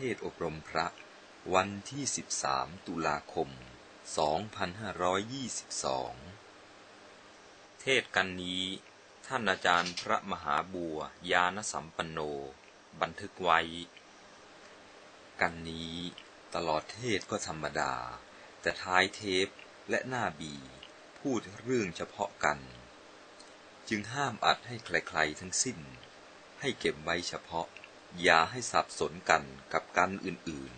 เทศอบรมพระ วันที่ 13 ตุลาคม 2522 เทศกันนี้ ท่านอาจารย์พระมหาบัวยานสัมปันโน บันทึกไว้ กันนี้ตลอดเทศก็ธรรมดา แต่ท้ายเทปและหน้าบีพูดเรื่องเฉพาะกัน จึงห้ามอัดให้ใครๆทั้งสิ้น ให้เก็บไว้เฉพาะ อย่าให้สับสนกันกับ กันอื่น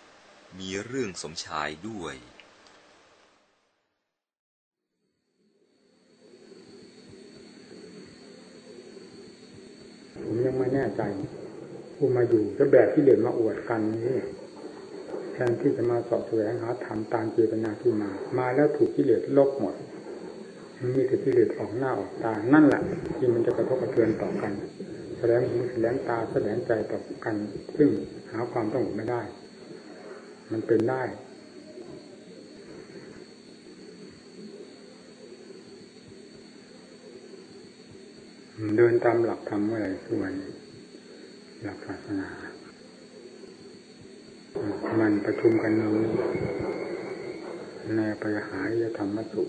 ๆ มีเรื่องสมชายด้วย ผมยังไม่แน่ใจผู้มาอยู่ก็แบบที่เด่นมาอวดกันนี่แทนที่จะมาสอบแสวงหาธรรมตามเจตนาที่มา มาแล้วถูกกิเลสลบหมดมันมีแต่กิเลสออกหน้าออกตา นั่นแหละที่มันจะกระทบกระเทือนต่อกัน แสดงหูแสดงตาแสดงใจต่อกัน ซึ่งหาความต้องไม่ได้ มันเป็นได้ เดินตามหลักธรรมเมื่อไรส่วนหลักศาสนา มันประชุมกันนี้ในปริหาริยธรรมสุ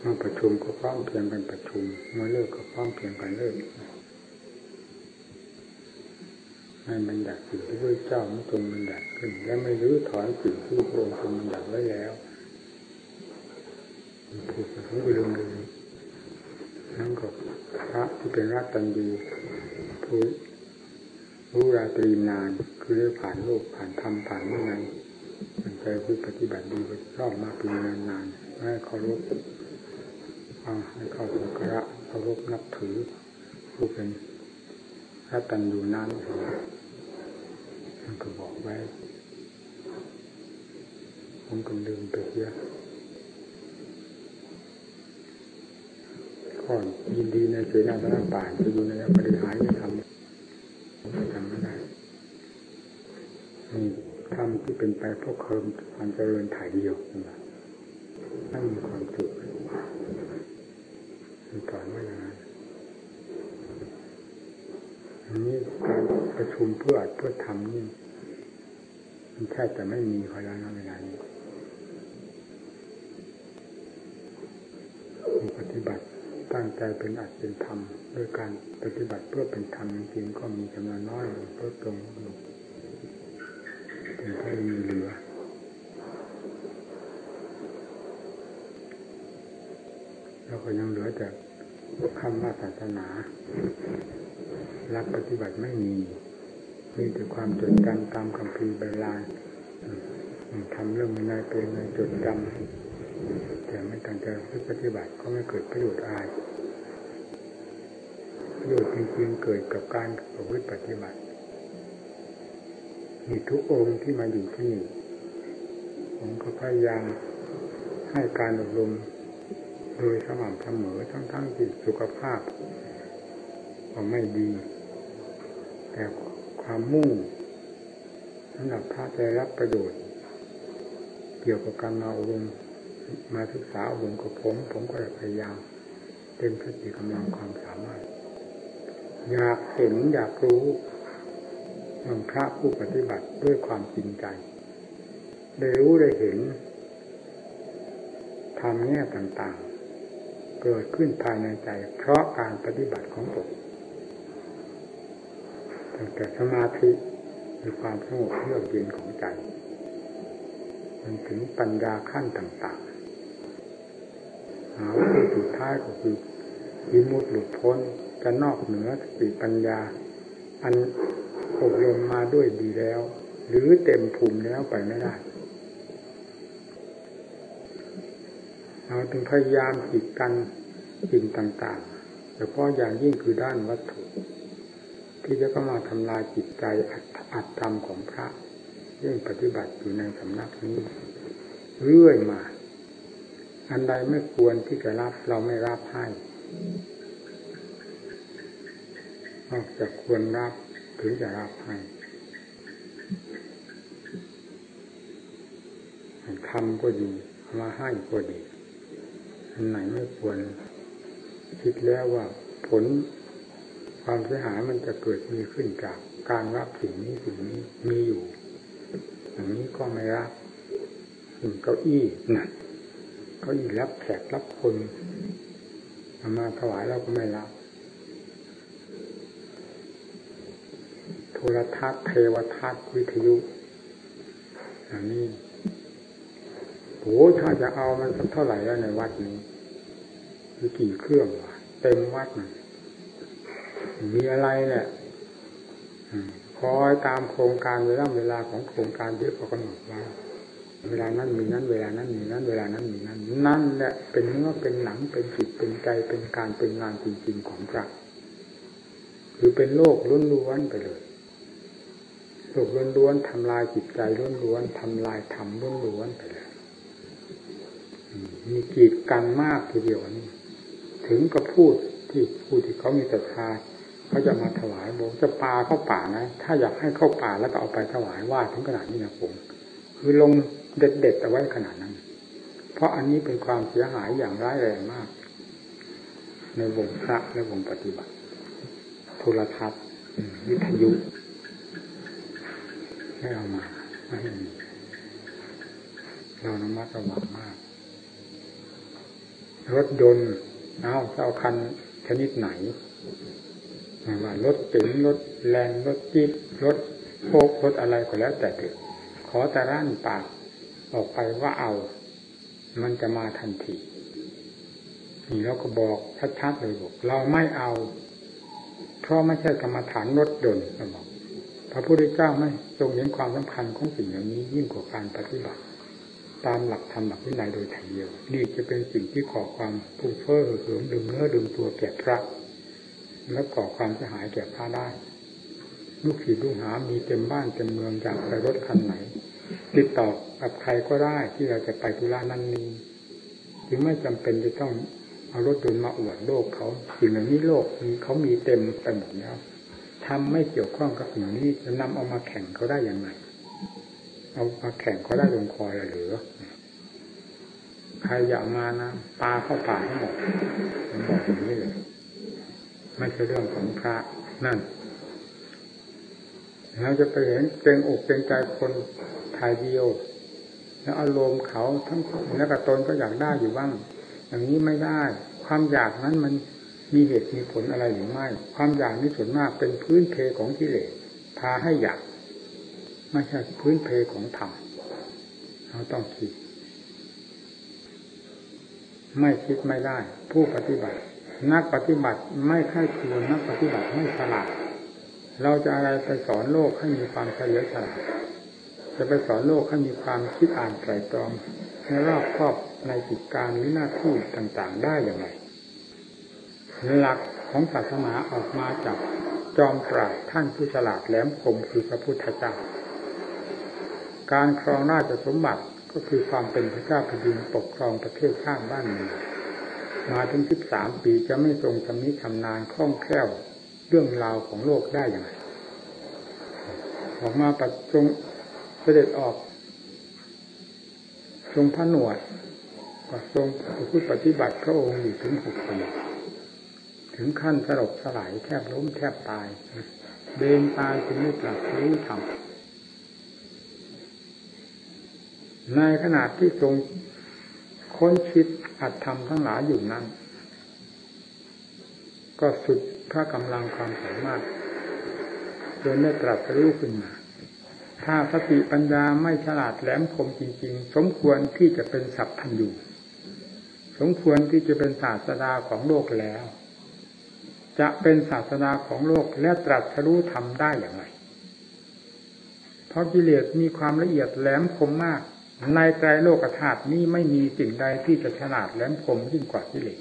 เมื่อประชุมก็พร้อมเพียงกันประชุม เมื่อเลิกก็พร้อมเพียงกันเลิกให้มันดักสิ่งที่พระเจ้าม่ทรงมันดักขึ้น และไม่รื้อถอนสิ่งที่พระองค์ทรงมันดักไว้แล้วพูดไปทั้งเรื่องเลยนั่นก็พระที่เป็นรักตันยูผู้รู้ราตรีนาน คือได้ผ่านโลกผ่านธรรมผ่านเมื่อไงมันใจคือปฏิบัติดีรอบมาเป็นนานนานให้เคารพ ให้เข้าสักการะเคารพนับถือผู้เป็นรัตันยูนั้นมันก็บอกไว้ ผมก็ลืมไปเสียก่อนยินดีในเสนาสนะป่านจะอยู่ในบริหารจะทำผมจำไม่ได้นี่ทำที่เป็นไปเพราะเคิมความเจริญถ่ายเดียวนะไม่มีความสุข มันต่อไม่นานอันนี้การประชุมเพื่อเพื่อทำนี่มันแค่จะไม่มีพลังเวลานี้ปฏิบัติตั้งใจเป็นอัดเป็นธรรมด้วยการปฏิบัติเพื่อเป็นธรรมจริงก็มีจำนวนน้อยลงลดลงลงเป็นแค่มีเหลือ แล้วก็ยังเหลือแต่คำว่าศา สนารักปฏิบัติไม่มี มีแต่ความจดจำตามคำพีใบลานทำเรื่องในเป็นในจดจำแต่ไม่ตั้งใจปฏิบัติก็ไม่เกิดประโยชน์อะไรประโยชน์จริงๆเกิดกับการประพฤติปฏิบัติ มีทุกองค์ที่มาอยู่ที่นี่ผมก็พยายามให้การอบรม โดยสม่ำเสมอทั้งๆที่สุขภาพก็ไม่ดี แต่ความมุ่งสำหรับพระจะรับประโยชน์เกี่ยวกับการมาอบรมมาศึกษาอบรมกับผม ผมก็พยายามเต็มสติกำลังความสามารถ อยากเห็นอยากรู้มันพระผู้ปฏิบัติด้วยความจริงใจ ได้รู้ได้เห็นทำแง่ต่างๆ เกิดขึ้นภายในใจ เพราะการปฏิบัติของตนตั้งแต่สมาธิมีความสงบเยือกเย็นของใจมันถึงปัญญาขั้นต่างๆหาว่าสุดท้ายก็คือวิมุตติหลุดพ้นจะนอกเหนือสติปัญญา อันอบรมมาด้วยดีแล้ว หรือเต็มภูมิแล้วไปไม่ได้ เราถึงพยายามจิดกันสิ่งต่างๆแต่เพาะอย่างยิ่งคือด้านวัตถุ ที่จะเข้ามาทำลายจิตใจอัตธรรมของพระเรื่องปฏิบัติอยู่ในสำนักนี้ เรื่อยมา อันใดไม่ควรที่จะรับเราไม่รับให้นอกจากควรรับถึงจะรับให้ทำก็ดีมาให้ก็ดี อันไหนไม่ควร คิดแล้วว่าผลความเสียหายมันจะเกิดมีขึ้นจากการรับสิ่งนี้สิ่งนี้มีอยู่อย่างนี้ก็ไม่รับเก้าอี้นั่นเก้าอี้รับแขกรับคนมาถวายเราก็ไม่รับ โทรทัศน์เทวทัศน์วิทยุอันนี้โหถ้าจะเอามันสักเท่าไหร่แล้วในวัดนี้ มีกี่เครื่องวะเต็มวัดนะมีอะไรเนี่ยคอยตามโครงการเวลาเวลาของโครงการเยอะกว่ากำหนดไว้เวลานั้นมีนั้น เวลานั้นมีนั้น เวลานั้นมีนั้นนั่นแหละเป็นเนื้อเป็นหนังเป็นจิตเป็นใจเป็นการเป็นงานจริงๆของพระหรือเป็นโลกล้วนๆไปเลยโลกล้วนๆทำลายจิตใจล้วนๆทำลายธรรมล้วนๆไปเลยมีกีดกันมากทีเดียวนี่ ถึงกับพูดที่พูดที่เขามีศรัทธาเขาจะมาถวายบอกจะปลาเข้าป่านะ ถ้าอยากให้เข้าป่าแล้วก็เอาไปถวายว่าถึงขนาดนี้นะผม คือลงเด็ดๆเอาไว้ขนาดนั้น เพราะอันนี้เป็นความเสียหายอย่างร้ายแรงมาก ในวงพระและวงปฏิบัติ โทรทัศน์วิทยุให้เอามาไม่ให้มีเรานมัดระวังมาก รถยนต์ เอาจะเอาคันชนิดไหนว่ารถเก๋งรถแรงรถจี๊ปรถโคกรถอะไรก็แล้ว แต่เถอะขอต่ร่านปากออกไปว่าเอา มันจะมาทันทีนี่เราก็บอกชัดๆเลยบอกเราไม่เอา เพราะไม่ใช่กรรมฐานรถยนเราบอกพระพุทธเจ้าไม่ทรงเห็นความสำคัญของสิ่งอย่างนี้ยิ่งกว่าการปฏิบัติ ตามหลักธรรมหลักวินัยโดยถ่ายเดียวนี่จะเป็นสิ่งที่ขอความพุ่งเฟ้อเหิมดึงเนื้อดึงตัวแก่พระ และก่อความเสียหายแก่พระได้ลูกศิษย์ลูกหา มีเต็มบ้านเต็มเมืองอยากไปรถคันไหน ติดต่อกับใครก็ได้ที่เราจะไปธุระนั้นนี้จึงไม่จำเป็นจะต้องเอารถยนต์มาอวดโลกเขาสิ่งเหล่านี้โลกมีเขามีเต็มไปหมดแล้วทำไม่เกี่ยวข้องกับสิ่งนี้จะนำเอามาแข่งเขาได้อย่างไร เอามาแข่งเขาได้ลงคอยหรือใครอยากมานะปลาเข้าป่าให้หมดผมบอกอย่างนี้เลยไม่ใช่เรื่องของพระนั่นเราจะไปเห็นเกรงอกเกรงใจคนทายเดียว แล้วอารมณ์เขาทั้งแล้วกับตนก็อยากได้อยู่บ้าง อย่างนี้ไม่ได้ ความอยากนั้นมันมีเหตุมีผลอะไรหรือไม่ ความอยากนี้ส่วนมากเป็นพื้นเพของกิเลสพาให้อยาก ไม่ใช่พื้นเพของธรรมเราต้องคิด ไม่คิดไม่ได้ ผู้ปฏิบัติ นักปฏิบัติไม่ค่อยควรนักปฏิบัติไม่ฉลาด เราจะอะไรไปสอนโลกให้มีความเฉลียวฉลาดจะไปสอนโลกให้มีความคิดอ่านไตรตรองในรอบครอบในกิจการหรือหน้าที่ต่างๆ ได้อย่างไรหลักของศาสนาออกมาจากจอมปราบท่านผู้ฉลาดแหลมคมคือพระพุทธเจ้า การครองราชสมบัติก็คือความเป็นพระเจ้าแผ่นดินปกครองประเทศชาติบ้านเมืองมาถึงสิบสามปีจะไม่ทรงชำนิชำนาญคล่องแคล่วเรื่องราวของโลกได้อย่างไรออกมาปัดทรงเสด็จออก ทรงพระหนวดก็ทรงพูดปฏิบัติพระองค์อยู่ถึงหกปีถึงขั้นสลบสลายแทบล้มแทบตายเดินตายจึงไม่ตรัสรู้ธรรม ในขณะที่ทรงค้นคิดอัดทำทั้งหลายอยู่นั้น ก็สุดพระกำลังความสามารถจนได้ตรัสรู้ขึ้นมา ถ้าสติปัญญาไม่ฉลาดแหลมคมจริง ๆ สมควรที่จะเป็นสัพพัญญูสมควรที่จะเป็นศาสดาของโลกแล้ว จะเป็นศาสดาของโลกและตรัสรู้ทำได้อย่างไร เพราะกิเลสมีความละเอียดแหลมคมมาก ในใจโลกธาตุนี้ไม่มีสิ่งใดที่จะฉลาดแหลมคมยิ่งกว่ากิเลส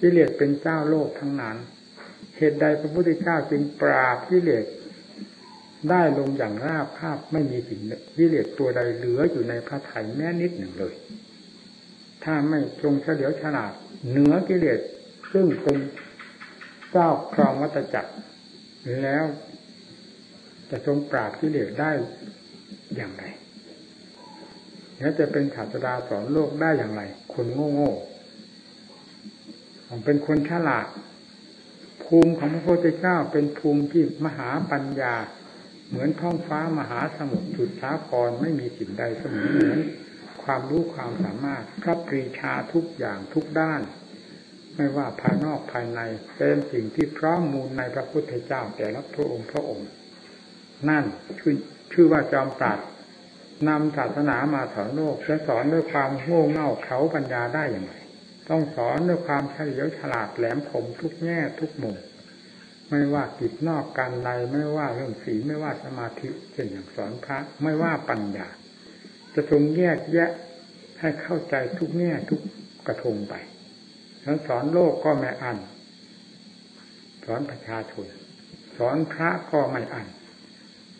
กิเลสเป็นเจ้าโลกทั้งนั้น เหตุใดพระพุทธเจ้าจึงปราบกิเลสได้ลงอย่างราบคาบไม่มีสิ่งกิเลสตัวใดเหลืออยู่ในพระไถ่แม้นิดหนึ่งเลย ถ้าไม่ทรงเฉลียวฉลาดเหนือกิเลสซึ่งเป็นเจ้าครองวัตจักร แล้วจะทรงปราบกิเลสได้อย่างไร แล้วจะเป็นศาสดาสอนโลกได้อย่างไร คนโง่โง่ผมเป็นคนฉลาด ภูมิของพระพุทธเจ้าเป็นภูมิที่มหาปัญญา เหมือนท้องฟ้ามหาสมุทรสุดช้าพรไม่มีสิ่งใดเสมอเหมือนความรู้ความสามารถพระปรีชาทุกอย่างทุกด้าน ไม่ว่าภายนอกภายในเป็นสิ่งที่พร้อมมูลในพระพุทธเจ้าแต่ละพระองค์พระองค์ นั่นชื่อชื่อว่าจอมปราด นำศาสนามาสอนโลกและสอนด้วยความโง่เง่าเขาปัญญาได้อย่างไรต้องสอนด้วยความเฉลียวฉลาดแหลมคมทุกแง่ทุกมุมไม่ว่ากิจนอกการในไม่ว่าเรื่องศีลไม่ว่าสมาธิเช่นอย่างสอนพระไม่ว่าปัญญา จะทรงแยกแยะให้เข้าใจทุกแง่ทุกกระทงไปแล้วสอนโลกก็ไม่อัน สอนประชาชน สอนพระก็ไม่อัน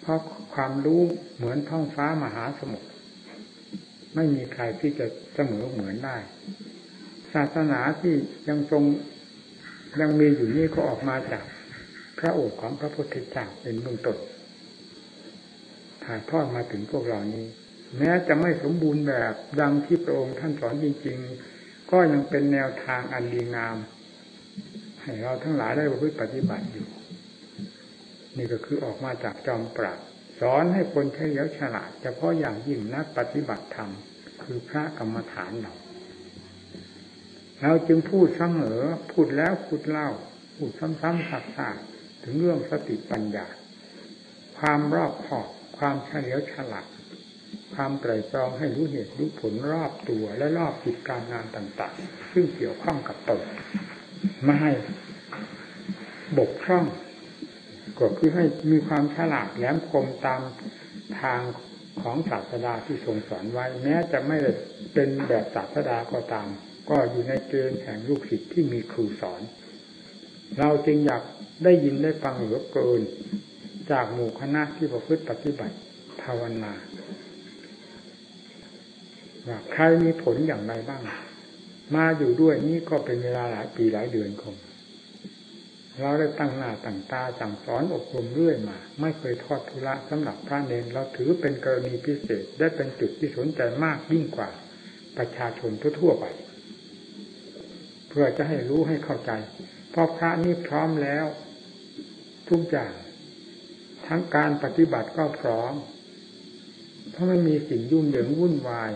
ราะความรู้เหมือนท้องฟ้ามหาสมุทรไม่มีใครที่จะเสมอเหมือนได้ ศาสนาที่ยังทรงยังมีอยู่นี่ก็ออกมาจากพระโอษฐ์ของพระพุทธเจ้าเป็นเบื้องต้นถ่ายทอดมาถึงพวกเรานี้ แม้จะไม่สมบูรณ์แบบดังที่พระองค์ท่านสอนจริง ๆ ก็ยังเป็นแนวทางอันดีงาม ให้เราทั้งหลายได้ประพฤติปฏิบัติอยู่ นี่ก็คือออกมาจากจอมปราบสอนให้คนเฉลียวฉลาด เฉพาะอย่างยิ่งนักปฏิบัติธรรม คือพระกรรมฐานเราเราจึงพูดเสมอพูดแล้วพูดเล่า พูดซ้ำๆซักๆถึงเรื่องสติปัญญา ความรอบคอบความเฉลียวฉลาด ความไตรตรองให้รู้เหตุรู้ผลรอบตัวและรอบกิจการงานต่าง ๆ ซึ่งเกี่ยวข้องกับตนไม่ให้บกพร่อง ก็คือให้มีความฉลาดแหลมคมตามทางของศาสดาที่ทรงสอนไว้ แม้จะไม่ได้เป็นแบบศาสดาก็ตาม ก็อยู่ในเกณฑ์แห่งลูกศิษย์ที่มีครูสอน เราจึงอยากได้ยินได้ฟังเหลือเกิน จากหมู่คณะที่ประพฤติปฏิบัติภาวนาว่าใครมีผลอย่างไรบ้าง มาอยู่ด้วยนี่ก็เป็นเวลาหลายปีหลายเดือนคง เราได้ตั้งหน้าตั้งตาสั่งสอนอบรมเรื่อยมา ไม่เคยทอดทุระสำหรับพระเนรเราถือเป็นกรณีพิเศษได้เป็นจุดที่สนใจมากยิ่งกว่าประชาชนทั่วๆไป เพื่อจะให้รู้ให้เข้าใจ เพราะพระนี่พร้อมแล้ว ทุกอย่าง ทั้งการปฏิบัติก็พร้อม เพราะไม่มีสิ่งยุ่งเหยิงวุ่นวาย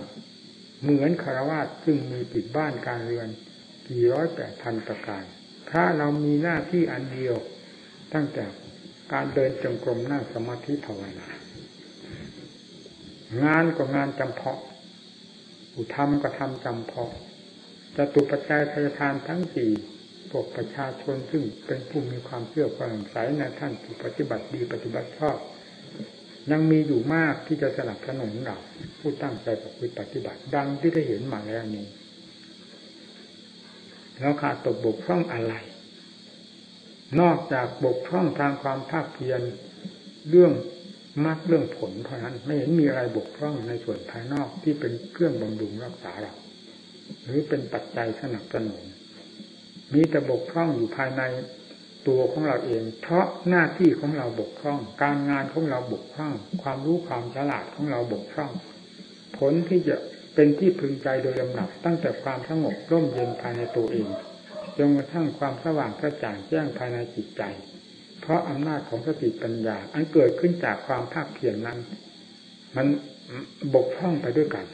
เหมือนคารวะซึ่งมีปิดบ้านการเรือนกี่ร้อยแปดพันประการ ถ้าเรามีหน้าที่อันเดียว ตั้งแต่การเดินจงกรมนั่งสมาธิภาวนางานก็งานจำเพาะอุธรรมก็ทำจำเพาะจะตุปัจจัยทายทานทั้งสี่พวกประชาชนซึ่งเป็นผู้มีความเชื่อความใสในท่านปฏิบัติดีปฏิบัติชอบยังมีอยู่มากที่จะสนับสนุนเราผู้ตั้งใจปฏิบัติ ดังที่ได้เห็นมาแล้วนี้ แล้วขาดตกบกพร่องอะไร นอกจากบกพร่องทางความภาคเพียรเรื่องมากเรื่องผลเท่านั้น ไม่เห็นมีอะไรบกพร่องในส่วนภายนอกที่เป็นเครื่องบำรุงรักษาเรา หรือเป็นปัจจัยสนับสนุนมีแต่บกพร่องอยู่ภายในตัวของเราเอง เพราะหน้าที่ของเราบกพร่อง การงานของเราบกพร่อง ความรู้ความฉลาดของเราบกพร่อง ผลที่จะ เป็นที่พึงใจโดยลำดับตั้งแต่ความสงบร่มเย็นภายในตัวเองจนกระทั่งความสว่างกระจ่างแจ้งภายในจิตใจ เพราะอำนาจของสติปัญญา อันเกิดขึ้นจากความภาคเพียรนนั้น มันบกพร่องไปด้วยกัน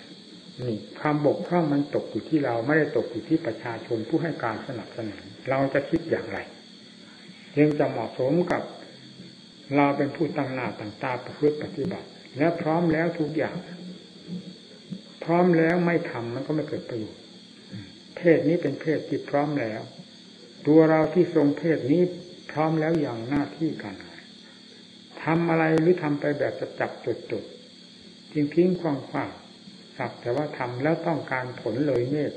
นี่ความบกพร่องมันตกอยู่ที่เราไม่ได้ตกอยู่ที่ประชาชนผู้ให้การสนับสนุนเราจะคิดอย่างไรยังจะเหมาะสมกับเราเป็นผู้ตั้งหน้าตั้งตาประพฤติปฏิบัติ และพร้อมแล้วทุกอย่าง ร้อมแล้วไม่ทำมันก็ไม่เกิดประโยชน์เพศนี้เป็นเพศที่พร้อมแล้ว ตัวเราที่ทรงเพศนี้พร้อมแล้วอย่างหน้าที่กันทำอะไรหรือทำไปแบบจะจับจดจดทิ้งทิ้งควางควางสักแต่ว่าทำแล้วต้องการผลเลยเนต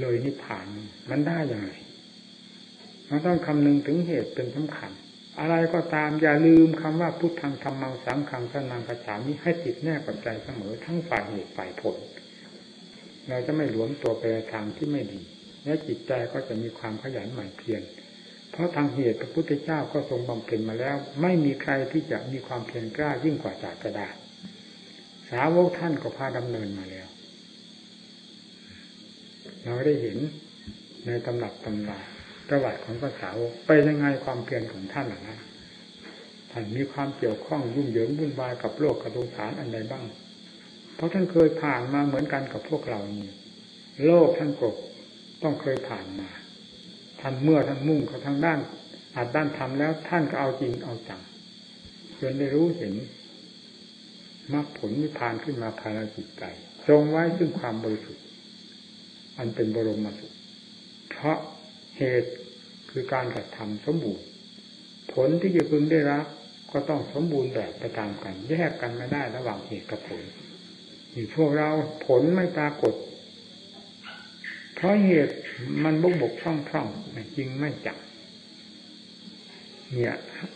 เลยนิพพานมันได้อย่างไรมันต้องคำนึงถึงเหตุเป็นสำคัญ อะไรก็ตามอย่าลืมคำว่าพุทธังธรรมังสังขังสนังกระฉามิให้ติดแน่กับใจเสมอทั้งฝ่ายเหตุฝ่ายผล เราจะไม่หลวมตัวไปทางที่ไม่ดี และจิตใจก็จะมีความขยันหมั่นเพียรเพราะทางเหตุพระพุทธเจ้าก็ทรงบำเพ็ญมาแล้ว ไม่มีใครที่จะมีความเพียรกล้ายิ่งกว่าจากกระดาษสาวกท่านก็พาดำเนินมาแล้ว เราได้เห็นในตำหนักตำราประวัติของภาษาวกเป็นยังไงความเพียรของท่านหล่ะนะท่านมีความเกี่ยวข้องยุ่งเหยิงวุ่นวายกับโลกกับสงสารอันใดบ้าง เพราะท่านเคยผ่านมาเหมือนกันกับพวกเรานี่โลกท่านกบต้องเคยผ่านมาท่านเมื่อท่านมุ่งเขาทางด้านอาจด้านทำแล้วท่านก็เอาจริงเอาจังจนได้รู้เห็นมรรคผลนิพพานขึ้นมาภายในจิตใจทรงไว้ซึ่งความบริสุทธิ์อันเป็นบรมสุขเพราะเหตุคือการกระทำสมบูรณ์ ผลที่จะพึงได้รับก็ต้องสมบูรณ์แบบไปตามกัน แยกกันไม่ได้ระหว่างเหตุกับผล พวกเราผลไม่ปรากฏ เพราะเหตุมันบกบกพร่องพร่องจริงไม่จับเนี่ย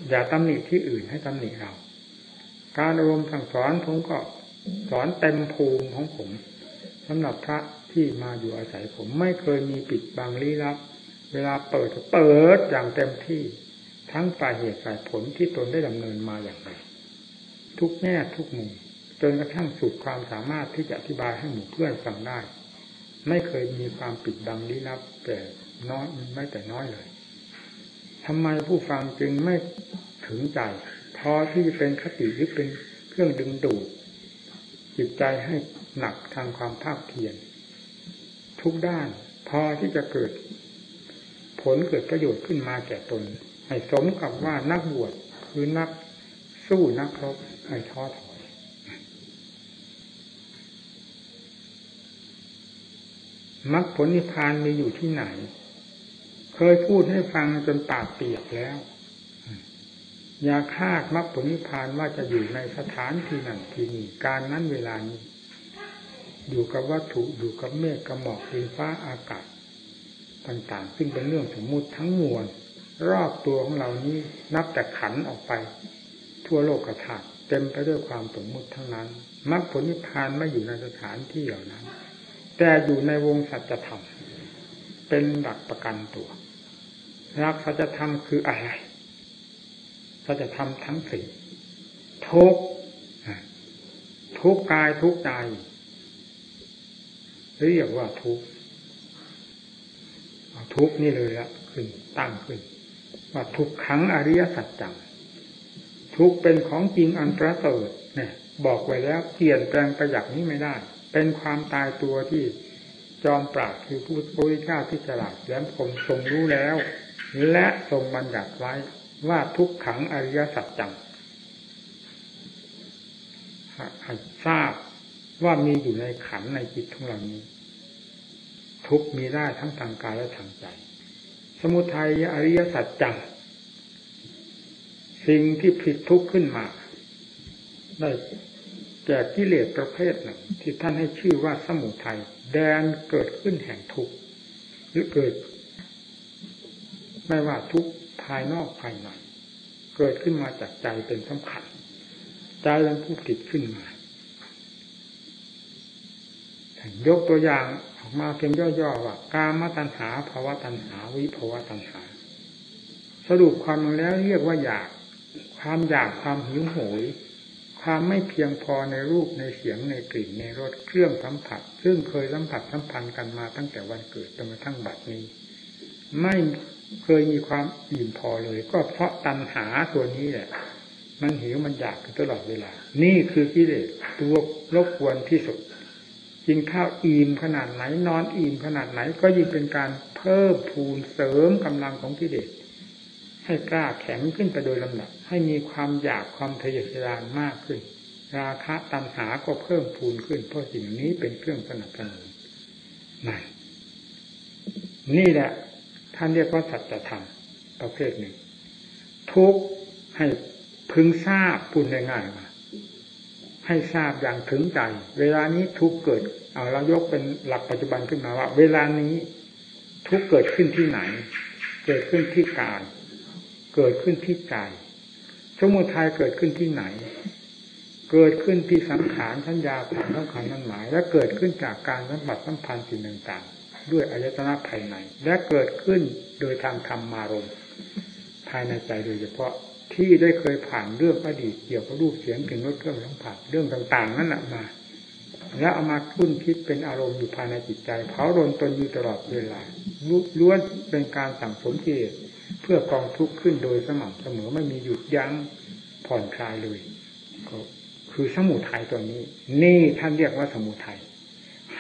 อย่าตำหนิที่อื่นให้ตำหนิเรา การอารมณ์สั่งสอนผมก็สอนเต็มภูมิของผมสำหรับพระที่มาอยู่อาศัยผมไม่เคยมีปิดบังลี้ลับ เวลาเปิดเปิดอย่างเต็มที่ทั้งฝ่ายเหตุฝ่ายผลที่ตนได้ดำเนินมาอย่างไรทุกแง่ทุกมุม จนกระทั่งสุดความสามารถที่จะอธิบายให้หมู่เพื่อนฟังได้ ไม่เคยมีความปิดบังลี้ลับแต่น้อยไม่แต่น้อยเลยทำไมผู้ฟังจึงไม่ถึงใจพอที่จะเป็นคติหรือเป็นเครื่องดึงดูดจิตใจให้หนักทางความภาคเพียรทุกด้านพอที่จะเกิด ผลเกิดประโยชน์ขึ้นมาแก่ตน ให้สมกับว่านักบวชคือนักสู้นักรบให้ท้อถอย มรรคผลนิพพานมีอยู่ที่ไหน เคยพูดให้ฟังจนปากเปียกแล้ว อย่าคาดมรรคผลนิพพานว่าจะอยู่ในสถานที่นั่นที่นี่การนั้นเวลานี้ อยู่กับวัตถุอยู่กับเมฆกับหมอกดินฟ้าอากาศต่างๆ ซึ่งเป็นเรื่องสมมุติทั้งมวล รอบตัวของเรานี้นับแต่ขันออกไป ทั่วโลกกระถางเต็มไปด้วยความสมมุติทั้งนั้นมรรคผลนิพพานไม่อยู่ในสถานที่เหล่านั้น แต่อยู่ในวงสัจธรรม เป็นหลักประกันตัวหลักสัจธรรมคืออะไรก็จะทำทั้งสี่ทุกทุกกายทุกใจเรียกว่าทุกทุกนี่เลยละขึ้นตั้งขึ้น ว่าทุกขังอริยสัจจังทุกเป็นของจริงอันประเสริฐเนี่ยบอกไว้แล้วเปลี่ยนแปลงไปอย่างนี้ไม่ได้ เป็นความตายตัวที่จอมปราดคือผู้บริจ้าที่ฉลาดแหลมคมทรงรู้แล้ว และทรงบัญญัติไว้ว่าทุกขังอริยสัจจังให้ทราบว่ามีอยู่ในขันในจิตของเรานี้ ทุกมีได้ทั้งทางกายและทางใจ สมุทัยอริยสัจจังสิ่งที่ผิดทุกข์ขึ้นมาได้ แก่กิเลสประเภทหนึ่ง ที่ท่านให้ชื่อว่าสมุทัยแดนเกิดขึ้นแห่งทุกข์หรือเกิด ไม่ว่าทุกข์ภายนอกภายในเกิดขึ้นมาจากใจเป็นสำคัญใจเป็นผู้ติดขึ้นมายกตัวอย่างออกมาเพียงย่อๆว่ากามตัณหาภาวะตัณหา วิภาวะตัณหา สรุปความแล้วเรียกว่าอยาก ความอยากความหิวโหย ความไม่เพียงพอในรูปในเสียงในกลิ่นในรสเครื่องสัมผัส ซึ่งเคยสัมผัสสัมพันธ์กันมาตั้งแต่วันเกิดจนกระทั่งบัดนี้ ไม่เคยมีความอิ่มพอเลย ก็เพราะตัณหาตัวนี้แหละมันหิวมันอยากตลอดเวลา นี่คือกิเลสตัวรบกวนที่สุดกินข้าวอิ่มขนาดไหนนอนอิ่มขนาดไหนก็ยิ่งเป็นการเพิ่มพูนเสริมกำลังของกิเลส ให้กล้าแข็งขึ้นไปโดยลำดับ ให้มีความอยากความทะเยอทะยานมากขึ้น ราคะตัณหาก็เพิ่มพูนขึ้น เพราะสิ่งนี้เป็นเครื่องสนับสนุนนั่นนี่แหละ ท่านเรียกว่าสัจธรรมประเภทหนึ่ง ทุกให้พึงทราบพูดง่ายๆมาให้ทราบอย่างถึงใจ เวลานี้ทุกเกิด เอาเรายกเป็นหลักปัจจุบันขึ้นมาว่า เวลานี้ทุกเกิดขึ้นที่ไหน เกิดขึ้นที่กาย เกิดขึ้นที่ใจสมุทัยเกิดขึ้นที่ไหน เกิดขึ้นที่สังขารสัญญาความสำคัญนั้นหมาย และเกิดขึ้นจากการสัมผัสสัมพันธ์สิ่งต่างด้วยอายตนะภายใน และเกิดขึ้นโดยทางธรรมารมภายในใจโดยเฉพาะที่ได้เคยผ่านเรื่องอดีตเกี่ยวกับรูปเสียงกลิ่นรสเครื่องสัมผัสเรื่องต่าง ๆ นั่นแหละมาแล้วเอามาคุ้นคิดเป็นอารมณ์อยู่ภายในจิตใจเผารนตนอยู่ตลอดเวลาล้วนเป็นการสั่งสมกิเลส เพื่อกองทุกข์ขึ้นโดยสม่ำเสมอไม่มีหยุดยั้งผ่อนคลายเลยก็คือสมุทัยตัวนี้ นี่ท่านเรียกว่าสมุทัย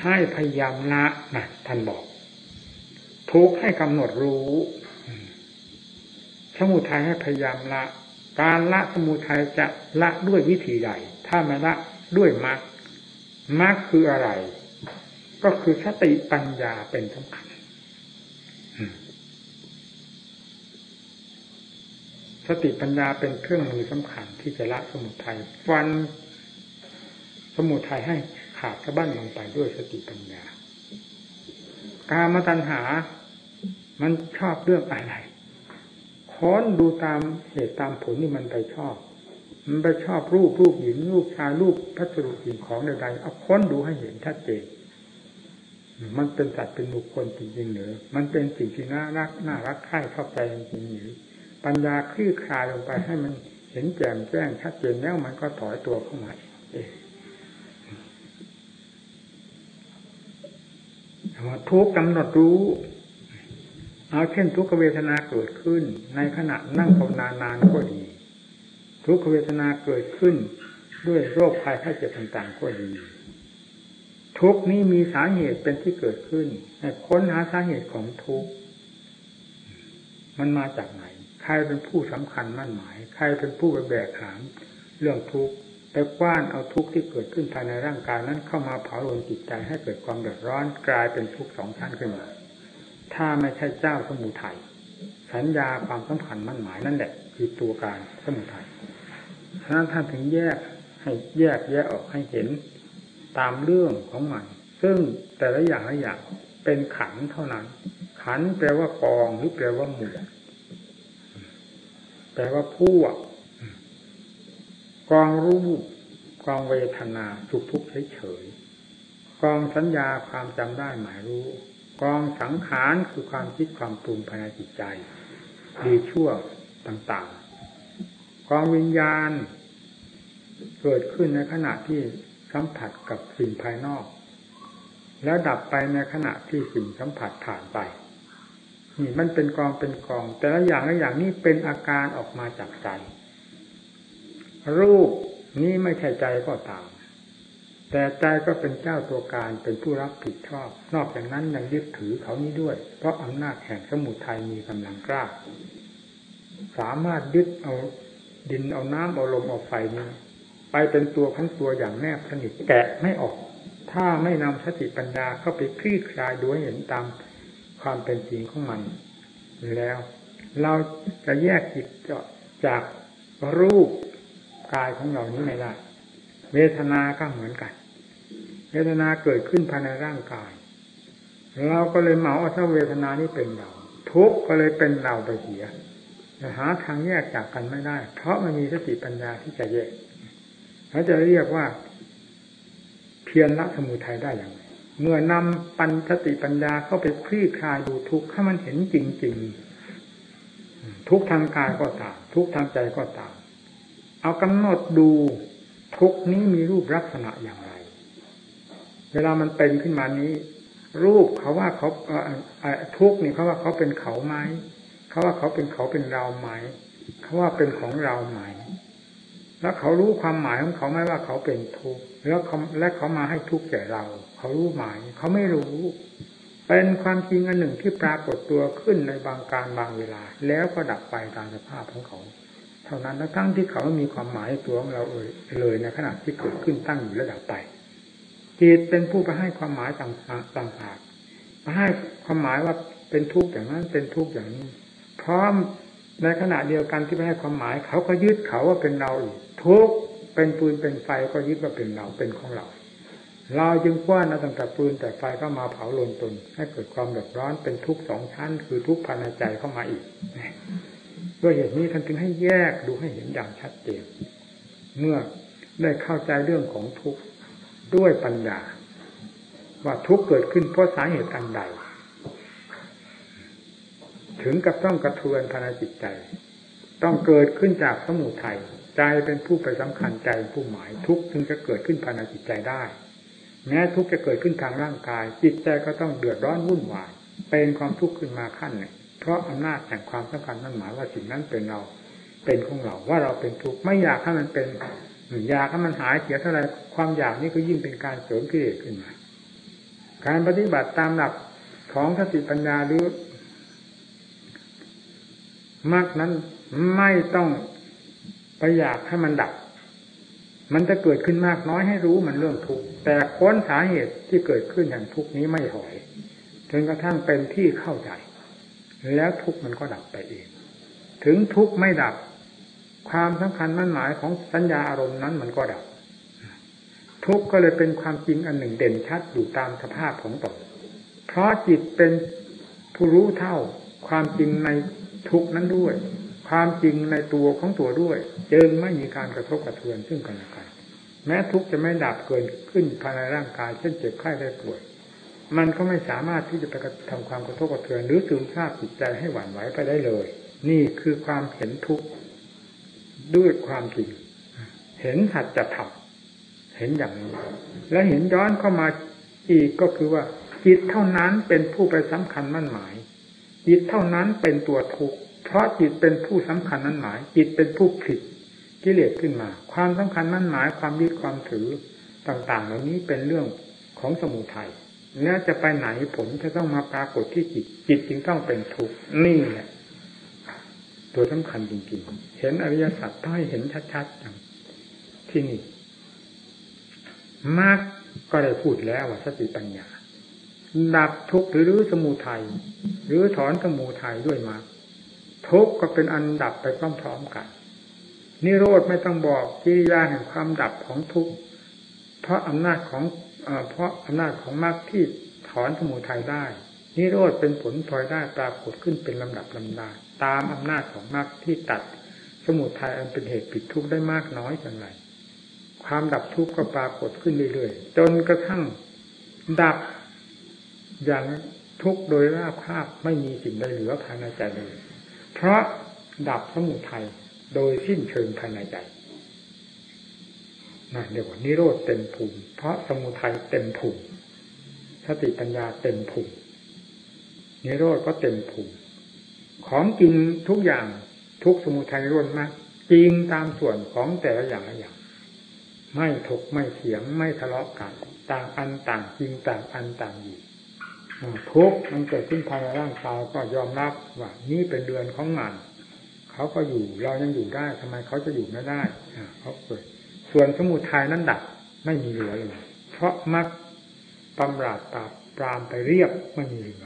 ให้พยายามละนะท่านบอก ทุกให้กำหนดรู้สมุทัยให้พยายามละ การละสมุทัยจะละด้วยวิธีใดถ้าไม่ละด้วยมรรคมรรคคืออะไร ก็คือสติปัญญาเป็นสำคัญ ติปัญญาเป็นเครื่องมือสำคัญที่จะละสมุทัยฟันสมุทัยให้ขาดสะบั้นลงไปด้วยสติปัญญา การมาตัญหา มันชอบเรื่องอะไรค้นดูตามเหตุตามผลนี่มันไปชอบ มันไปชอบรูปรูปหญิงรูปชายรูปพัสดุสิ่งของใดๆเอาค้นดูให้เห็นชัดเจนมันเป็นสัตว์เป็นบุคคลจริงๆหรือ มันเป็นสิ่งที่น่ารักน่ารักใคร่เข้าใจจริงๆหรือ ปัญญาคลี่คลายลงไปให้มันเห็นแจ่มแจ้งชัดเจนแล้วมันก็ถอยตัวเข้ามาเองว่าทุกกำหนดรู้ เอาเช่นทุกขเวทนาเกิดขึ้น ในขณะนั่งภาวนานานก็ดี ทุกขเวทนาเกิดขึ้น ด้วยโรคภัยไข้เจ็บต่างๆก็ดี ทุกนี้มีสาเหตุเป็นที่เกิดขึ้นให้ค้นหาสาเหตุของทุกมันมาจากไหน ใครเป็นผู้สำคัญมั่นหมาย ใครเป็นผู้ไปแบกหามเรื่องทุกข์ไปกว้านเอาทุกข์ที่เกิดขึ้นภายในร่างกายนั้นเข้ามาเผาลนจิตใจให้เกิดความเดือดร้อนกลายเป็นทุกข์สองชั้นขึ้นมา ถ้าไม่ใช่เจ้าสมุทัยสัญญาความสำคัญมั่นหมายนั่นแหละ คือตัวการสมุทัยฉะนั้นท่านถึงแยกให้แยกแยกออกให้เห็นตามเรื่องของมัน ซึ่งแต่ละอย่างละอย่างเป็นขันเท่านั้น ขันแปลว่ากองหรือแปลว่าหมู่ แปลว่าพวกกองรูปกองเวทนาสุขทุกข์เฉยๆกองสัญญาความจำได้หมายรู้ กองสังขารคือความคิดความปรุงภายในจิตใจ ดีชั่วต่างๆ กองวิญญาณ เกิดขึ้นในขณะที่สัมผัสกับสิ่งภายนอก แล้วดับไปในขณะที่สิ่งสัมผัสผ่านไป นี่มันเป็นกองเป็นกอง แต่ละอย่างละอย่างนี้เป็นอาการออกมาจากใจ รูปนี้ไม่ใช่ใจก็ตาม แต่ใจก็เป็นเจ้าตัวการเป็นผู้รับผิดชอบ นอกจากนั้นยังยึดถือเขานี้ด้วย เพราะอำนาจแห่งสมุทัยมีกำลังกล้า สามารถยึดเอาดินเอาน้ำเอาลมเอาไฟนี้ไปเป็นตัวขั้นตัวอย่างแนบสนิทแกะไม่ออก ถ้าไม่นำสติปัญญาเข้าไปคลี่คลายดูให้เห็นตาม ความเป็นจริงของมันแล้ว เราจะแยกจิตจากรูปกายของเรานี้ไม่ได้เวทนาก็เหมือนกัน เวทนาเกิดขึ้นภายในร่างกาย เราก็เลยเหมาเอาเวทนานี้เป็นเรา ทุกก็เลยเป็นเราไปเสียหาทางแยกจากกันไม่ได้ เพราะมันมีสติปัญญาที่จะแยกเขาจะเรียกว่า เพียรละสมุทัยได้อย่างไร เมื่อนำปัญสติปัญญาเข้าไปคลี่คลายดูทุกข์ให้มันเห็นจริง ๆ ทุกทางกายก็ตามทุกทางใจก็ตามเอากำหนดดูทุกนี้มีรูปลักษณะอย่างไร เวลามันเป็นขึ้นมานี้ รูปเขาว่าเขาทุกนี่เขาว่าเขาเป็นเขาไหมเขาว่าเขาเป็นเขาเป็นเราไหมเขาว่าเป็นของเราไหม แล้วเขารู้ความหมายของเขาไหมว่าเขาเป็นทุกข์แล้วและเขามาให้ทุกข์แก่เรา เขารู้หมาย เขาไม่รู้ เป็นความจริงอันหนึ่งที่ปรากฏตัวขึ้นในบางการบางเวลา แล้วก็ดับไปตามสภาพของเขา เท่านั้นแล้วทั้งที่เขาไม่มีความหมายตัวของเราเลยในขณะที่เกิดขึ้นตั้งอยู่ระดับไปจิตเป็นผู้ไปให้ความหมายต่างต่างหากให้ความหมายว่าเป็นทุกข์อย่างนั้นเป็นทุกข์อย่างนี้พร้อม ในขณะเดียวกันที่ไปให้ความหมาย เขาก็ยึดเขาว่าเป็นเราอีกทุกเป็นปืนเป็นไฟก็ยึดว่าเป็นเราเป็นของเรา เราจึงคว้านเอาตั้งแต่ปืนแต่ไฟก็มาเผาลนตน ให้เกิดความเดือดร้อนเป็นทุกสองชั้น คือทุกภายในใจเข้ามาอีกด้วยเหตุนี้ท่านจึงให้แยกดูให้เห็นอย่างชัดเจนเมื่อได้เข้าใจเรื่องของทุกข์ด้วยปัญญา ว่าทุกข์เกิดขึ้นเพราะสาเหตุอันใด ถึงกับต้องกระเทือนภายในจิตใจ ต้องเกิดขึ้นจากสมุทัยใจเป็นผู้ไปสำคัญใจผู้หมายทุกข์ถึงจะเกิดขึ้นภายในจิตใจได้ แม้ทุกข์จะเกิดขึ้นทางร่างกาย จิตใจก็ต้องเดือดร้อนวุ่นวายเป็นความทุกข์ขึ้นมาขั้นหนึ่งเพราะอำนาจแห่งความสำคัญนั่นหมายว่าสิ่งนั้นเป็นเราเป็นของเราว่าเราเป็นทุกข์ไม่อยากให้มันเป็นอยากให้มันหายเสียเท่าไรความอยากนี้ก็ยิ่งเป็นการเสริมกิเลสขึ้นมา การปฏิบัติตามหลักของสติปัญญาหรือ มากนั้นไม่ต้องไปอยากให้มันดับ มันจะเกิดขึ้นมากน้อยให้รู้มันเรื่องทุกข์แต่ค้นสาเหตุที่เกิดขึ้นอย่งทุกข์นี้ไม่ถอยจนกระทั่งเป็นที่เข้าใจ แล้วทุกข์มันก็ดับไปเอง ถึงทุกข์ไม่ดับ ความสำคัญมั่นหมายของสัญญาอารมณ์นั้นมันก็ดับ ทุกข์ก็เลยเป็นความจริงอันหนึ่งเด่นชัดอยู่ตามสภาพของตนเพราะจิตเป็นผู้รู้เท่าความจริงใน ทุกนั้นด้วย ความจริงในตัวของตัวด้วยจึงไม่มีการกระทบกระเทือนซึ่งกันและกันแม้ทุกจะไม่ดับเกินขึ้นภายในร่างกายเช่นเจ็บไข้ได้ป่วย มันก็ไม่สามารถที่จะไปทำความกระทบกระเทือนหรือซึมซาบจิตใจให้หวั่นไหวไปได้เลย นี่คือความเห็นทุกข์ด้วยความจริง เห็นหัดจะทำเห็นอย่างนี้ และเห็นย้อนเข้ามาอีกก็คือว่าจิตเท่านั้นเป็นผู้ไปสำคัญมั่นหมาย จิตเท่านั้นเป็นตัวทุกข์เพราะจิตเป็นผู้สำคัญนั้นหมาย จิตเป็นผู้ผิดกิเลสขึ้นมา ความสำคัญนั้นหมายความยึดความถือต่างๆ เหล่านี้เป็นเรื่องของสมุทัยแล้วจะไปไหนผลจะต้องมาปรากฏที่จิต จิตจึงต้องเป็นทุกข์นี่แหละตัวสำคัญจริงๆ เห็นอริยสัจต้องให้เห็นชัดๆอย่างที่นี่มรรคก็ได้พูดแล้วว่าสติปัญญา ดับทุกข์หรือสมุทัยหรือถอนสมุทัยด้วยมรรคทุกข์ก็เป็นอันดับไปพร้อมๆกันนิโรธไม่ต้องบอกกิริยาแห่งความดับของทุกข์เพราะอำนาจของเพราะอำนาจของมรรคที่ถอนสมุทัยได้ นิโรธเป็นผลพลอยได้ปรากฏขึ้นเป็นลำดับลำดาตามอำนาจของมรรคที่ตัดสมุทัยอันเป็นเหตุปิดทุกข์ได้มากน้อยอย่างไร ความดับทุกข์ก็ปรากฏขึ้นเรื่อยๆจนกระทั่งดับ อย่างทุกโดยราบคาบไม่มีสิ่งใดเหลือภายในใจเลย เพราะดับสมุทัยโดยสิ้นเชิงภายในใจนั่นเรียว่านิโรธเต็มภูมิ เพราะสมุทัยเต็มภูมิสติปัญญาเต็มภูมินิโรธก็เต็มภูมิของจริงทุกอย่างทุกสมุทัยร่วนมากจริงตามส่วนของแต่ละอย่างละอย่าง ไม่ถกไม่เถียงไม่ทะเลาะกัน ต่างอันต่างจริงต่างอันต่างอยู่ ทุกมันเกิดขึ้นภายในร่างกายก็ยอมรับว่านี่เป็นเดือนของงานเขาก็อยู่เรายังอยู่ได้ทำไมเขาจะอยู่ไม่ได้เขาเกิดส่วนสมุทัยนั้นดับไม่มีเหลือเลยเพราะมักปำราดปราบปรามไปเรียบไม่มีเหลือ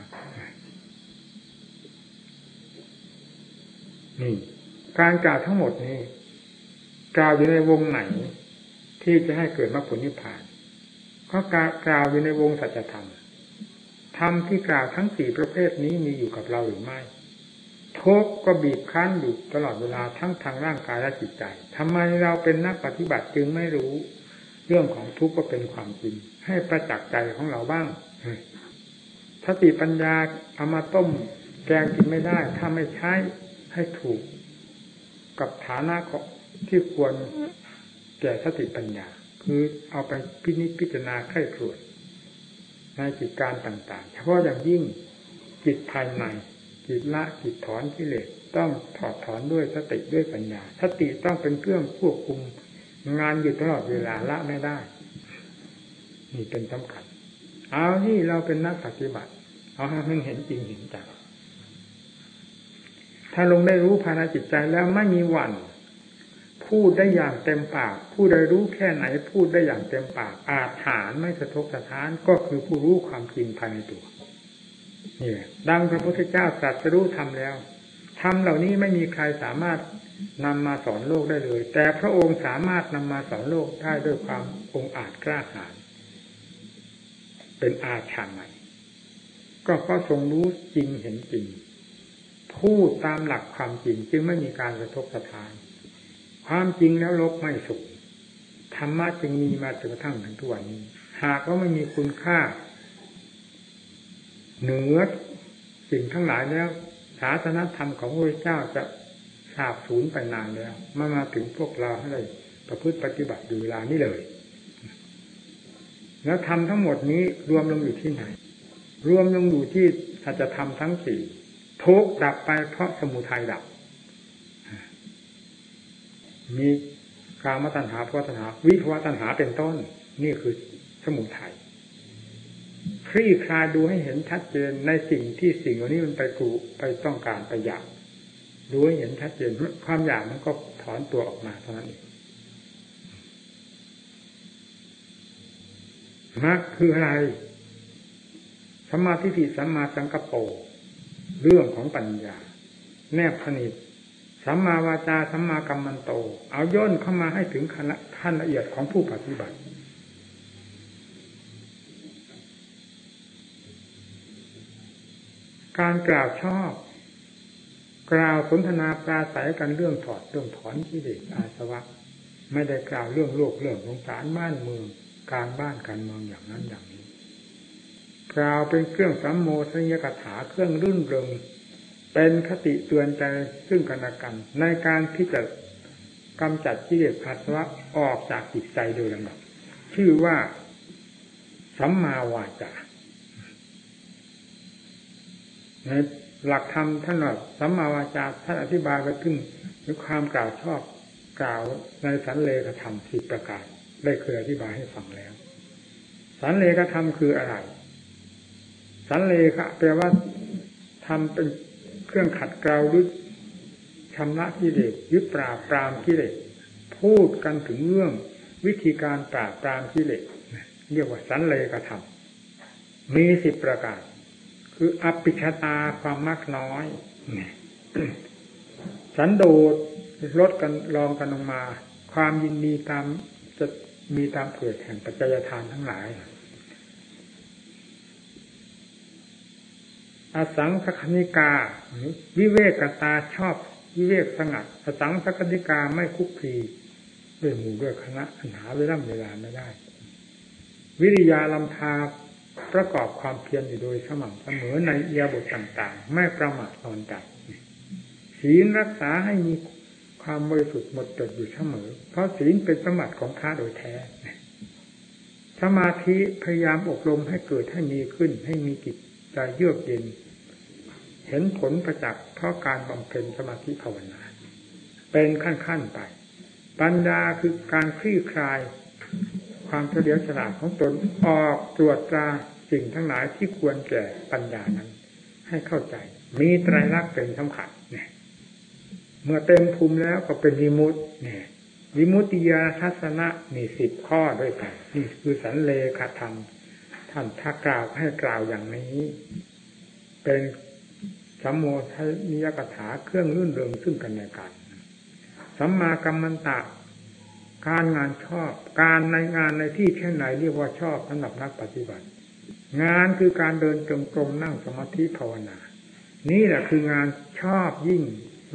นี่การกล่าวทั้งหมดนี้กล่าวอยู่ในวงไหน ที่จะให้เกิดมรรคผลนิพพาน ก็กล่าวอยู่ในวงสัจธรรม ธรรมที่กล่าวทั้งสี่ประเภทนี้มีอยู่กับเราหรือไม่ทุกก็บีบคั้นอยู่ตลอดเวลาทั้งทางร่างกายและจิตใจทำไมเราเป็นนักปฏิบัติจึงไม่รู้ เรื่องของทุกข์ก็เป็นความจริง ให้ประจักษ์ใจของเราบ้างสติปัญญาเอามาต้มแกงกินไม่ได้ ถ้าไม่ใช้ให้ถูก กับฐานะที่ควรแก่สติปัญญา คือเอาไปพินิจพิจารณาไข้ครวญ ในจิตการต่างๆ เฉพาะอย่างยิ่งจิตภายในจิตละจิตถอนกิเลสต้องถอดถอนด้วยสติด้วยปัญญา สติต้องเป็นเครื่องควบคุม งานอยู่ตลอดเวลาละไม่ได้ นี่เป็นสำคัญ เอาที่เราเป็นนักปฏิบัติ เอาให้มันเห็นจริงเห็นจังถ้าลงได้รู้ภายในจิตใจแล้วไม่มีหวั่น พูดได้อย่างเต็มปาก ผู้ใดรู้แค่ไหน พูดได้อย่างเต็มปาก อาถานไม่สะทกสะท้านก็คือผู้รู้ความจริงภายในตัวนี่ดังพระพุทธเจ้าตรัสรู้ทำแล้วทำเหล่านี้ไม่มีใครสามารถนำมาสอนโลกได้เลย แต่พระองค์สามารถนำมาสอนโลกได้ด้วยความองอาจกล้าหาญเป็นอาชาใหม่ก็เพราะทรงรู้จริงเห็นจริงพูดตามหลักความจริง จึงไม่มีการกระทบกระทาน ความจริงแล้วลบไม่สุขธรรมะจึงมีมาจนกระทั่งถึงทุกวันนี้ หากว่าไม่มีคุณค่า เหนือสิ่งทั้งหลายแล้วศาสนธรรมของพระเจ้าจะสาบสูญไปนานแล้วมามาถึงพวกเราให้ได้ประพฤติปฏิบัติดูเวลานี้เลย แล้วทำทั้งหมดนี้รวมลงอยู่ที่ไหน รวมลงอยู่ที่สัจธรรมทั้งสี่ทุกดับไปเพราะสมุทัยดับ มีกามตัณหาภวตัณหา วิภวตัณหาเป็นต้น นี่คือสมุทัยคลี่คลายดูให้เห็นชัดเจนในสิ่งที่สิ่งเหล่านี้มันไปกูไปต้องการไปอยากดูให้เห็นชัดเจนความอยากมันก็ถอนตัวออกมาเท่านั้นเองมรรคคืออะไรสัมมาทิฏฐิสัมมาสังกปรเรื่องของปัญญา แนบสนิท สัมมาวาจาสัมมากัมมันโต เอาย่นเข้ามาให้ถึงขั้นละเอียดของผู้ปฏิบัติ การกล่าวชอบ กล่าวสนทนาปราศัยกันเรื่องถอดเรื่องถอนที่เด็กอาสวะ ไม่ได้กล่าวเรื่องโลกเรื่องสงสารบ้านเมืองการบ้านการเมืองอย่างนั้นอย่างนี้กล่าวเป็นเครื่องสัมโมทนิยกถาเครื่องรื่นเริง เป็นคติเตือนใจซึ่งกันและกัน ในการที่จะกำจัดกิเลสอาสวะออกจากจิตใจโดยลำดับชื่อว่าสัมมาวาจาในหลักธรรมท่านว่าสัมมาวาจาท่านอธิบายไว้ขึ้นด้วยความกล่าวชอบกล่าวในสันเลขธรรมสิบประการได้เคยอธิบายให้ฟังแล้ว สันเลขธรรมคืออะไร สันเลขะแปลว่าทำเป็น เครื่องขัดเกลาหรือชำระกิเลสยึดปราบปรามกิเลสพูดกันถึงเรื่องวิธีการปราบปรามกิเลสเรียกว่าสันเลยกธรรมมีสิบประการ คืออภิชาตาความมากน้อยสันโดษลดกันลองกันลงมา ความยินดีตามจะมีตามเกิดแห่งปัจจัยทานทั้งหลาย อสังสคณิกา วิเวกตาชอบ วิเวกสงัดอสังสคณิกาไม่คุกคีด้วยหมู่ด้วยคณะอันหาเวลาเวลาไม่ได้ วิริยาลำพาประกอบความเพียรอยู่โดยสม่ำเสมอในเอียบทต่าง ๆ ไม่ประมาทตอนจัดศีลรักษาให้มีความบริสุทธิ์หมดจดอยู่เสมอ เพราะศีลเป็นสมบัติของพระโดยแท้ สมาธิพยายามอบรมให้เกิดให้มีขึ้นให้มีจิตใจเยือกเย็น เห็นผลประจักษ์เพราะการบำเพ็ญสมาธิภาวนา เป็นขั้นๆไป ปัญญาคือการคลี่คลายความเฉลียวฉลาดของตนออกตรวจตราสิ่งทั้งหลายที่ควรแก่ปัญญานั้น ให้เข้าใจ มีไตรลักษณ์เป็นสำคัญเนี่ยเมื่อเต็มภูมิแล้วก็เป็นวิมุตติเนี่ยวิมุตติยาทัศนะนี่สิบข้อด้วยกันนี่คือสันเลขาธรรมท่านถ้ากล่าวให้กล่าวอย่างนี้ เป็น สัมโมทนิยกถาเครื่องรื่นเริงซึ่งกันและกันสัมมากัมมันตะ การงานชอบ การในงานในที่แค่ไหนเรียกว่าชอบสำหรับนักปฏิบัติ งานคือการเดินจงกรมนั่งสมาธิภาวนา นี่แหละคืองานชอบยิ่ง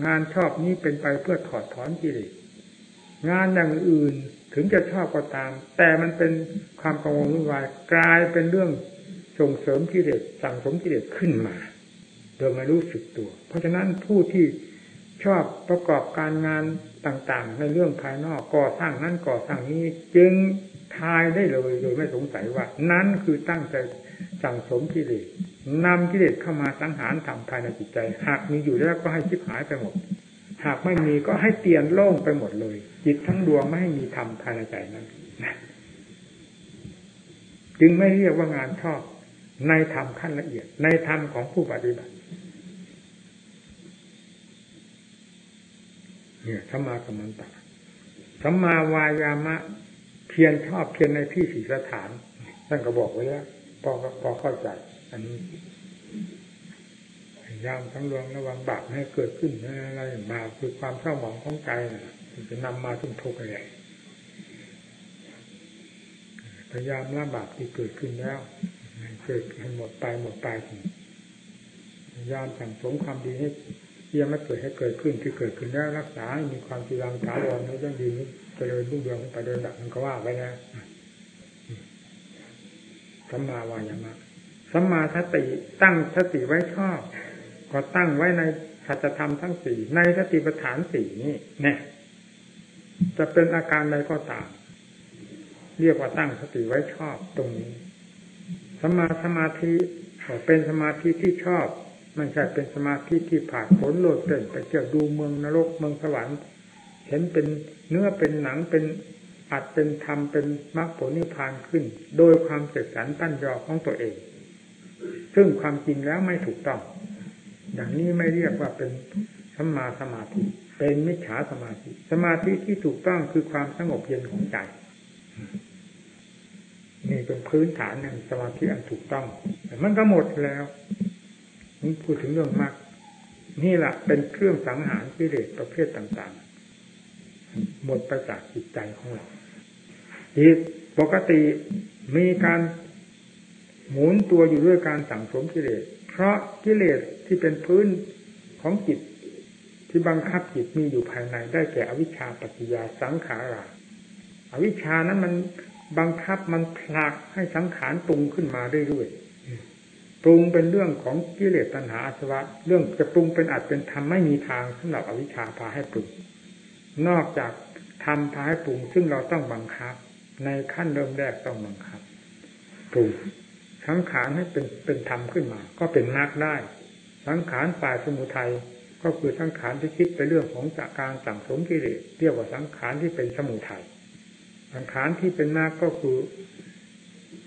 งานชอบนี้เป็นไปเพื่อถอดถอนกิเลสงานอย่างอื่นถึงจะชอบก็ตาม แต่มันเป็นความกังวลวุ่นวายกลายเป็นเรื่องส่งเสริมกิเลสสั่งสมกิเลสขึ้นมา โดยไม่รู้สึกตัว เพราะฉะนั้นผู้ที่ชอบประกอบการงานต่างๆ ในเรื่องภายนอกก่อสร้างนั้นก่อสร้างนี้จึงทายได้เลยโดยไม่สงสัยว่า นั้นคือตั้งใจสั่งสมกิเลสนำกิเลสเข้ามาสังหารทำภายในจิตใจ หากมีอยู่แล้วก็ให้ชิบหายไปหมด หากไม่มีก็ให้เตียนโล่งไปหมดเลย จิตทั้งดวงไม่ให้มีธรรมภายในใจนั้นจึงไม่เรียกว่างานชอบในธรรมขั้นละเอียด ในธรรมของผู้ปฏิบัติ เนี่ยสัมมากัมมันตะสัมมาวายามะ เพียรชอบเพียรในที่ศีสถานท่านก็บอกไว้แล้วพอพอเข้าใจอันนี้พยายามทั้งรวมระวังบาปให้เกิดขึ้นอะไรบาปคือความเศร้าหมองของใจนะจะนำมาถึงทุกข์อะไรพยายามละบาปที่เกิดขึ้นแล้วเกิดให้หมดไปหมดไปพยายามสั่งสมความดีให้ เยี่ยมไม่เกิดให้เกิดขึ้นที่เกิดขึ้นแล้วรักษาให้มีความจีรังถาวรในเรื่องดีนี้เจริญรุ่งเรืองไปเดินดับมันก็ว่าไปนะสัมมาวายามะสัมมาสติตั้งสติไว้ชอบ ก็ตั้งไว้ในสัจธรรมทั้งสี่ในสติปัฏฐานสี่นี้เนี่ยจะเป็นอาการใดก็ตาม เรียกว่าตั้งสติไว้ชอบตรงนี้สมาสมาธิเป็นสมาธิที่ชอบ ไม่ใช่เป็นสมาธิที่ผ่านผลโลดเต้นไปเที่ยวดูเมืองนรกเมืองสวรรค์ เห็นเป็นเนื้อเป็นหนังเป็นอัดเป็นธรรมเป็นมรรคผลนิพพานขึ้น โดยความเสกสรรตั้นยอของตัวเอง ซึ่งความจริงแล้วไม่ถูกต้อง อย่างนี้ไม่เรียกว่าเป็นสัมมาสมาธิ เป็นมิจฉาสมาธิ สมาธิที่ถูกต้องคือความสงบเย็นของใจนี่เป็นพื้นฐานแห่งสมาธิอันถูกต้อง แต่มันก็หมดแล้ว นี่พูดถึงเรื่องมากนี่แหละเป็นเครื่องสังหารกิเลสประเภทต่างๆ หมดไปจากจิตใจของเราจิตปกติมีการหมุนตัวอยู่ด้วยการสั่งสมกิเลส เพราะกิเลสที่เป็นพื้นของจิตที่บังคับจิตมีอยู่ภายในได้แก่อวิชชาปัจจยาสังขาราอวิชชานั้นมันบังคับมันผลักให้สังขารปรุงขึ้นมาเรื่อยๆ ปรุงเป็นเรื่องของกิเลสตัณหาอาสวะ เรื่องจะปรุงเป็นอาจเป็นธรรมไม่มีทางสำหรับอวิชชาพาให้ปรุง นอกจากทำพาให้ปรุงซึ่งเราต้องบังคับ ในขั้นเริ่มแรกต้องบังคับปรุงสังขารให้เป็นเป็นธรรมขึ้นมา ก็เป็นมรรคได้ สังขารฝ่ายสมุทัยก็คือสังขารที่คิดไปเรื่องของจากการสั่งสมกิเลสเรียกว่าสังขารที่เป็นสมุทัยสังขารที่เป็นมากก็คือ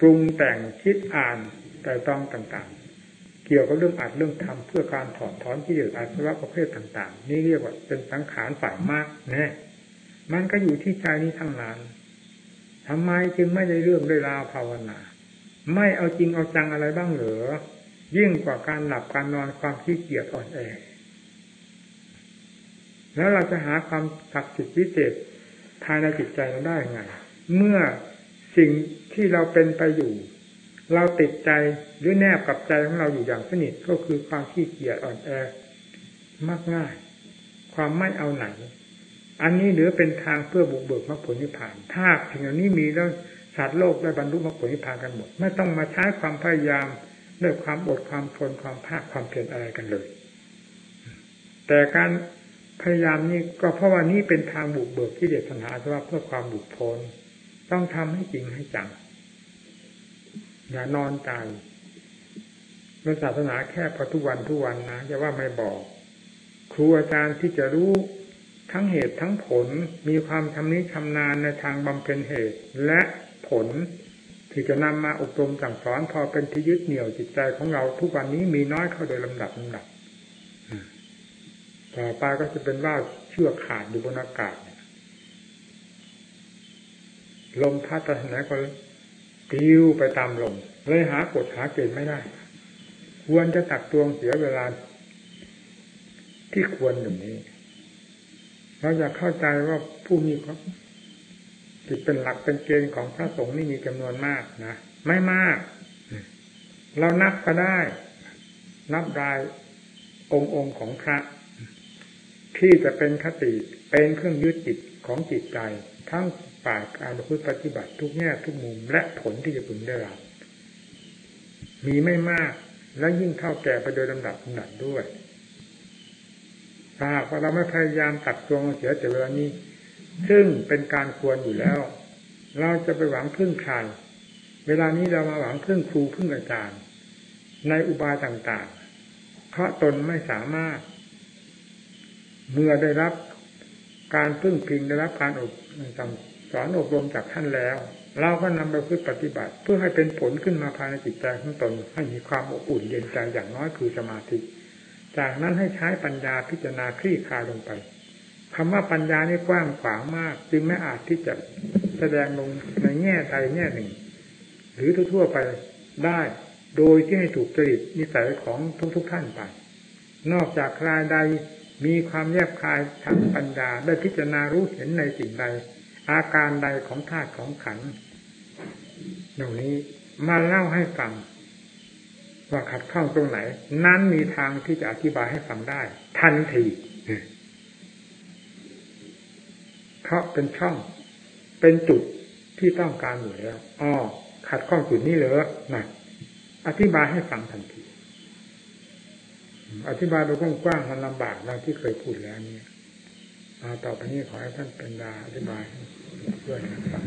ปรุงแต่งคิดอ่าน แต่ต้องต่างๆ เกี่ยวกับเรื่องอัดเรื่องทำเพื่อการถอดถอนที่เดือดอาสวะประเภทต่าง ๆ นี่เรียกว่าเป็นสังขารฝ่ายมากแน่มันก็อยู่ที่ใจนี้ทั้งนั้นทำไมจึงไม่ได้เรื่องได้ราวภาวนา ไม่เอาจริงเอาจังอะไรบ้างเหรอยิ่งกว่าการหลับการนอนความขี้เกียจอ่อนแอแล้วเราจะหาความศักดิ์สิทธิ์พิเศษภายในจิตใจเราได้ไง เมื่อสิ่งที่เราเป็นไปอยู่ เราติดใจหรือแนบกับใจของเราอยู่อย่างสนิทก็คือความขี้เกียจอ่อนแอมากง่าย ความไม่เอาไหน อันนี้เหลือเป็นทางเพื่อบุกเบิกมรรคผลนิพพาน ถ้าถึงอันนี้มีแล้วสัตว์โลกได้บรรลุมรรคผลนิพพานกันหมด ไม่ต้องมาใช้ความพยายามด้วยความอดความทนความภาคความเพียรอะไรกันเลย แต่การพยายามนี้ก็เพราะว่านี้เป็นทางบุกเบิกที่เดชสัญหาสว่าเพื่อความบุกพ้นต้องทำให้จริงให้จัง อย่านอนใจเรื่องศาสนาแค่พอทุกวันทุกวันนะจะว่าไม่บอก ครูอาจารย์ที่จะรู้ทั้งเหตุทั้งผลมีความชำนิชำนาญในทางบำเพ็ญเหตุ และผลที่จะนำมาอบรมสั่งสอนพอเป็นที่ยึดเหนี่ยวจิตใจของเราทุกวันนี้มีน้อยเข้าโดยลำดับลำดับต่อไปก็จะเป็นว่าเชือกขาดอยู่บนอากาศลมพัดไปทางไหนก็ ปิวไปตามลมเลยหากดหาเกณฑ์ไม่ได้ ควรจะตักตวงเสียเวลา ที่ควรอย่างนี้เราอยากเข้าใจว่าผู้มีครับจิตเป็นหลักเป็นเกณฑ์ของพระสงฆ์นี่มีจำนวนมากนะไม่มาก เรานับก็ได้ นับรายองค์องค์ของพระ ที่จะเป็นคติเป็นเครื่องยึดจิตของจิตใจ ทั้ง ฝ่ายการประพฤติปฏิบัติทุกแง่ทุกมุมและผลที่จะพึงได้รับมีไม่มาก และยิ่งเท่าแก่ไปโดยลำดับลำดับด้วยถ้าหากว่าเราไม่พยายามตัดตวงเสียแต่เวลานี้ ซึ่งเป็นการควรอยู่แล้ว เราจะไปหวังพึ่งใครเวลานี้เรามาหวังพึ่งครูพึ่งอาจารย์ ในอุบายต่างๆ เพราะตนไม่สามารถ เมื่อได้รับการพึ่งพิงได้รับการอบส สอนอบรมจากท่านแล้ว เราก็นำไปพึ่งปฏิบัติ เพื่อให้เป็นผลขึ้นมาภายในจิตใจของตนให้มีความอบอุ่นเย็นใจอย่างน้อยคือสมาธิ จากนั้นให้ใช้ปัญญาพิจารณาคลี่คลายลงไปคำว่าปัญญานี่กว้างขวางมาก จึงไม่อาจที่จะแสดงลงในแง่ใดแง่หนึ่ง หรือทั่วๆไปได้โดยที่ให้ถูกจริตนิสัยของทุกๆทท่านไป นอกจากรายใดมีความแยบคายทางปัญญาได้พิจารณารู้เห็นในสิ่งใด อาการใดของธาตุของขันเหล่านี้มาเล่าให้ฟังว่าขัดข้องตรงไหน นั้นมีทางที่จะอธิบายให้ฟังได้ ทันทีเพราะเป็นช่อง เป็นจุดที่ต้องการอยู่แล้วอ๋อขัดข้องจุดนี้เหรอนะอธิบายให้ฟังทันที อธิบายโดยกว้างๆมันลำบากดังที่เคยพูดแล้วเนี่ย ต่อไปนี้ขอให้ท่านเป็นดาอธิบายด้วยนะครับ